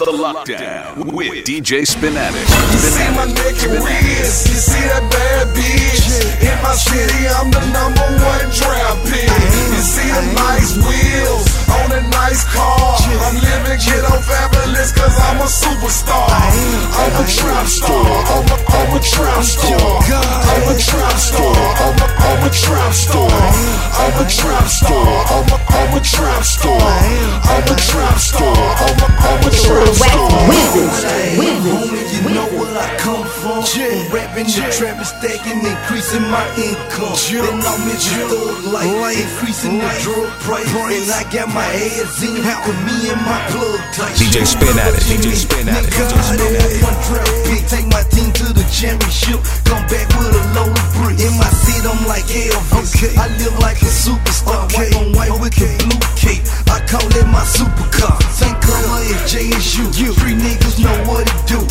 The Lockdown with DJ Spinatic. You see my and wrist, you see that bad bitch. In my city, I'm the number one draft pick. You see the nice wheels on a nice car. I'm living ghetto fabulous cause I'm a superstar. I'm a trap star, I'm a, I'm a trap star. I'm a trap star, I'm a, I'm a trap star. I'm a trap star, star. Homie, you know where I come from. I'm rapping the trap and stacking, increasing my income. Then I'm in the thug life, increasing the drug price. And I got my ass in, cause me and my plug tight. DJ Spinatic, DJ Spinatic, Nigga, DJ I Spin don't at it. want one draft pick, take my team to the championship. Come back with a load of bricks. In my seat, I'm like Elvis. I live like a superstar, white on white with the blue cape. I call it my supercar.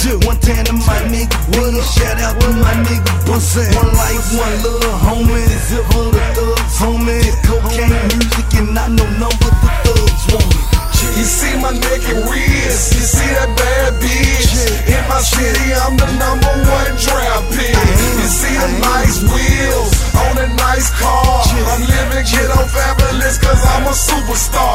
Do. One time to my nigga Willie, shout out to my nigga Bus. One life, one love, homie. Zip for the thugs, homie. Cocaine music and I know number the thugs want it. You see my neck and wrist, you see that bad bitch. In my city, I'm the number one draft pick. Uh-huh. You see the uh-huh. nice wheels on a nice car. I'm living ghetto fabulous cause I'm a superstar.